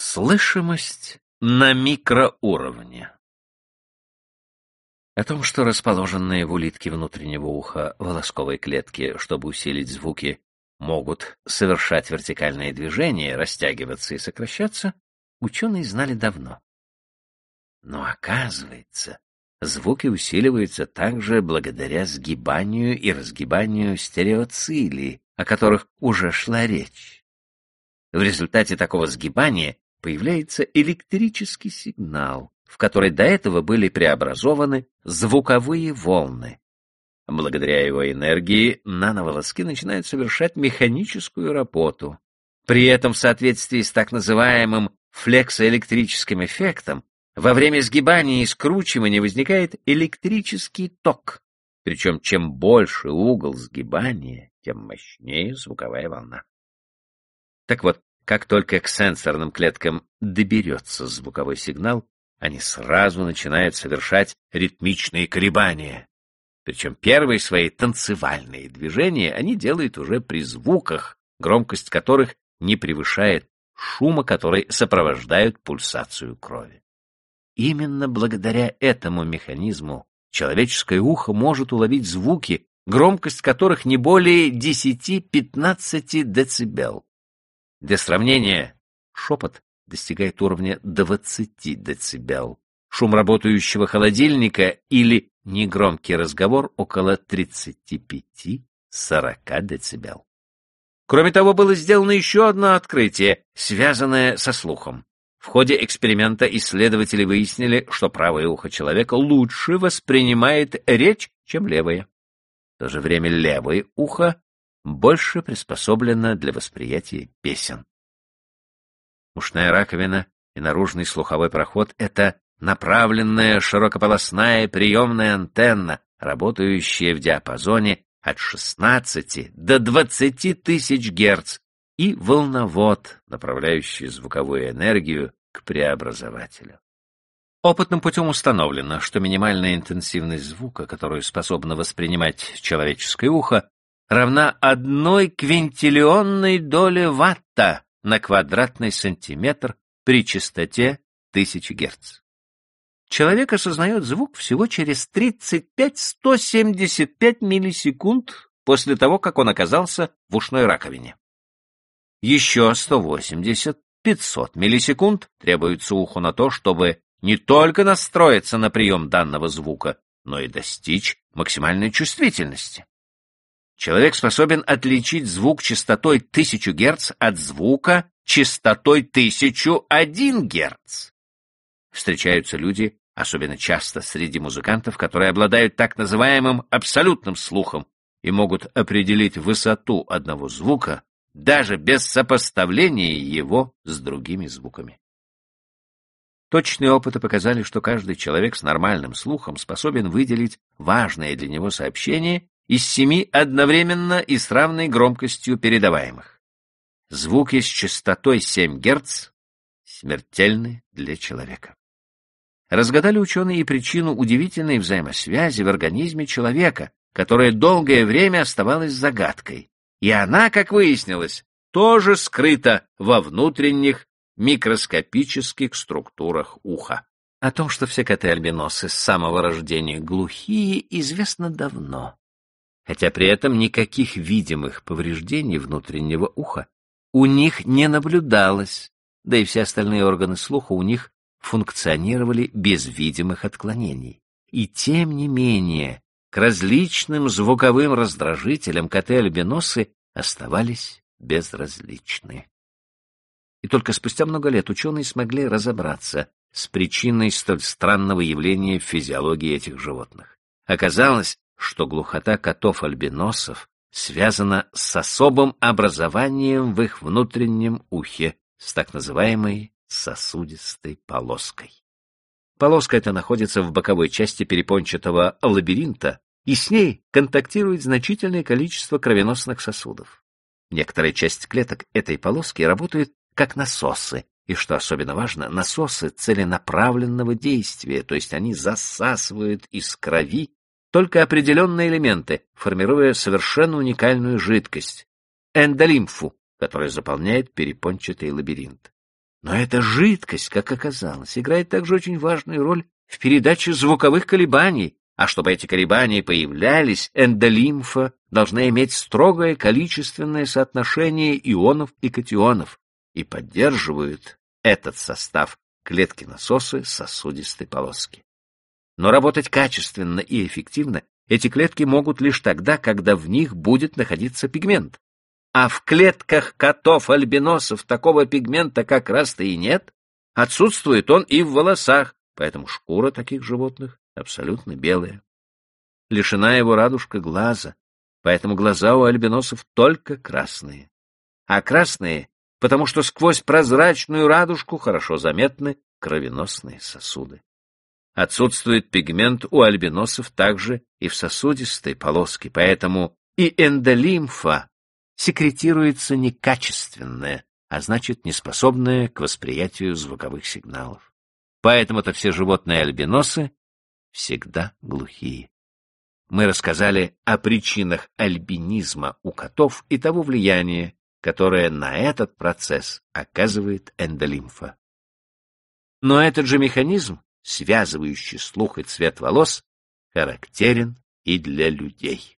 Слышимость на микроуровне. О том, что расположенные в улитке внутреннего уха волосковой клетки, чтобы усилить звуки, могут совершать вертикальные движения, растягиваться и сокращаться, ученые знали давно. Но оказывается, звуки усиливаются также благодаря сгибанию и разгибанию стереоцилий, о которых уже шла речь. В результате такого сгибания появляется электрический сигнал, в который до этого были преобразованы звуковые волны. Благодаря его энергии нановолоски начинают совершать механическую работу. При этом в соответствии с так называемым флексоэлектрическим эффектом во время сгибания и скручивания возникает электрический ток. Причем чем больше угол сгибания, тем мощнее звуковая волна. Так вот, как только к сенсорным клеткам доберется звуковой сигнал, они сразу начинают совершать ритмичные колебания. Причем первые свои танцевальные движения они делают уже при звуках, громкость которых не превышает шума, который сопровождает пульсацию крови. Именно благодаря этому механизму человеческое ухо может уловить звуки, громкость которых не более 10-15 дБ. Для сравнения, шепот достигает уровня 20 дБ, шум работающего холодильника или негромкий разговор около 35-40 дБ. Кроме того, было сделано еще одно открытие, связанное со слухом. В ходе эксперимента исследователи выяснили, что правое ухо человека лучше воспринимает речь, чем левое. В то же время левое ухо больше приспособлена для восприятия песен. Ушная раковина и наружный слуховой проход — это направленная широкополосная приемная антенна, работающая в диапазоне от 16 до 20 тысяч Герц, и волновод, направляющий звуковую энергию к преобразователю. Опытным путем установлено, что минимальная интенсивность звука, которую способно воспринимать человеческое ухо, равна одной квинтиллионной доле ватта на квадратный сантиметр при частоте 1000 Гц. Человек осознает звук всего через 35-175 миллисекунд после того, как он оказался в ушной раковине. Еще 180-500 миллисекунд требуется уху на то, чтобы не только настроиться на прием данного звука, но и достичь максимальной чувствительности. Человек способен отличить звук частотой 1000 Гц от звука частотой 1001 Гц. Встречаются люди, особенно часто среди музыкантов, которые обладают так называемым абсолютным слухом и могут определить высоту одного звука даже без сопоставления его с другими звуками. Точные опыты показали, что каждый человек с нормальным слухом способен выделить важное для него сообщение из семи одновременно и с равной громкостью передаваемых. Звуки с частотой 7 Гц смертельны для человека. Разгадали ученые и причину удивительной взаимосвязи в организме человека, которая долгое время оставалась загадкой. И она, как выяснилось, тоже скрыта во внутренних микроскопических структурах уха. О том, что все коты-альбиносы с самого рождения глухие, известно давно хотя при этом никаких видимых повреждений внутреннего уха у них не наблюдалось, да и все остальные органы слуха у них функционировали без видимых отклонений. И тем не менее, к различным звуковым раздражителям коты-альбиносы оставались безразличны. И только спустя много лет ученые смогли разобраться с причиной столь странного явления в физиологии этих животных. Оказалось, что глухота котов-альбиносов связана с особым образованием в их внутреннем ухе, с так называемой сосудистой полоской. Полоска эта находится в боковой части перепончатого лабиринта, и с ней контактирует значительное количество кровеносных сосудов. Некоторая часть клеток этой полоски работает как насосы, и, что особенно важно, насосы целенаправленного действия, то есть они засасывают из крови только определенные элементы, формируя совершенно уникальную жидкость — эндолимфу, которая заполняет перепончатый лабиринт. Но эта жидкость, как оказалось, играет также очень важную роль в передаче звуковых колебаний, а чтобы эти колебания появлялись, эндолимфа должна иметь строгое количественное соотношение ионов и катионов и поддерживают этот состав клетки насосы сосудистой полоски. Но работать качественно и эффективно эти клетки могут лишь тогда, когда в них будет находиться пигмент. А в клетках котов-альбиносов такого пигмента как раз-то и нет. Отсутствует он и в волосах, поэтому шкура таких животных абсолютно белая. Лишена его радужка глаза, поэтому глаза у альбиносов только красные. А красные, потому что сквозь прозрачную радужку хорошо заметны кровеносные сосуды. Отсутствует пигмент у альбиносов также и в сосудистой полоске, поэтому и эндолимфа секретируется некачественная, а значит неспособная к восприятию звуковых сигналов. Поэтому-то все животные альбиносы всегда глухие. Мы рассказали о причинах альбинизма у котов и того влияния, которое на этот процесс оказывает эндолимфа. Но этот же механизм связывающий слух и цвет волос, характерен и для людей.